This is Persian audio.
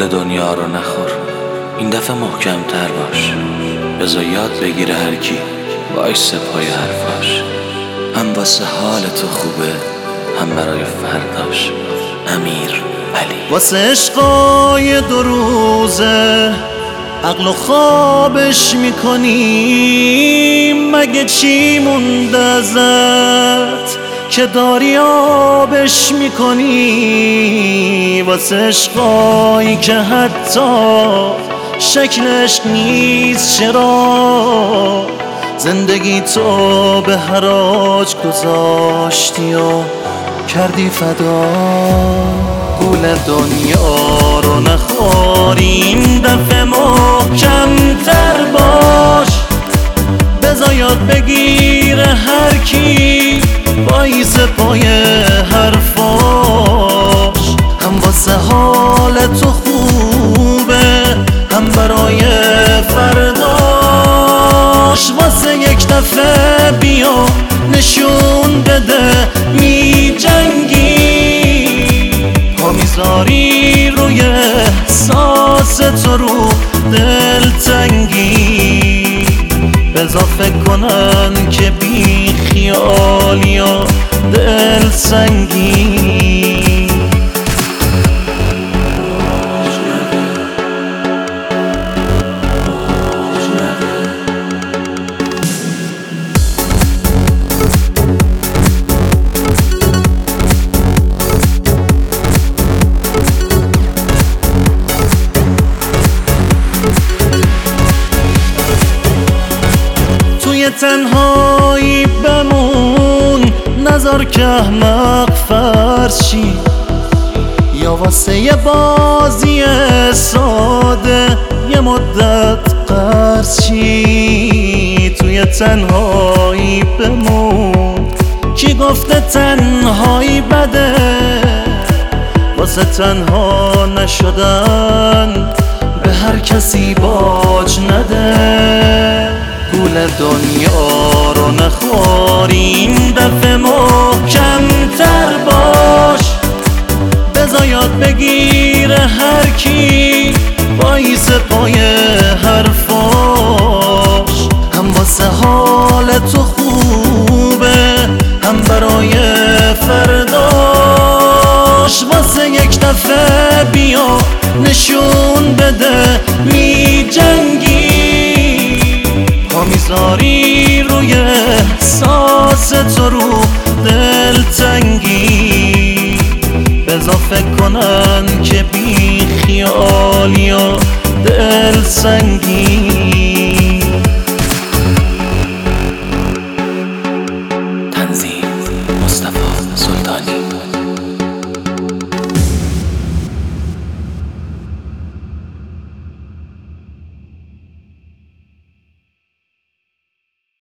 گل دنیا رو نخور. این دفعه محکم تر باش. بزا یاد بگیره هر کی وایس پای حرفاش. هم واسه حال تو خوبه هم برای فرداش. امیر علی. واسه عشقای دو روزه عقل و خوابش می‌کنی مگه چی مونده ازت؟ که داری آبش می‌کنی واسه عشقایی که حتی شکلش نیست چرا؟ زندگی تو به حراج گذاشتی و کردی فدا. گول دنیا رو نخوریم دفعه محکمتر پای حرفاش هم واسه حال تو خوبه هم برای فرداش. واسه یک دفعه بیا نشون بده می جنگی. پا روی احساس تو رو. فکر کنن که بی خیال یا دل سنگی تنهایی بمون. نظر که احمق فرض شی یا واسه یه بازی ساده یه مدت قرض شی توی تنهایی بمون. کی گفته تنهایی بده؟ واسه تنها نشدن به هر کسی گول دنیا رو نخوریم. دفعه محکمتر باش. بزا یاد بگیره هر کی بایس پای حرفاش. هم واسه حال تو خوبه هم برای فرداش. واسه یک دفعه بیا نشون بده می پا می‌ذاری روی احساس تو رو دل تنگی بزا فکر کنن که بی خیال یا دل سنگی تنظیم مصطفی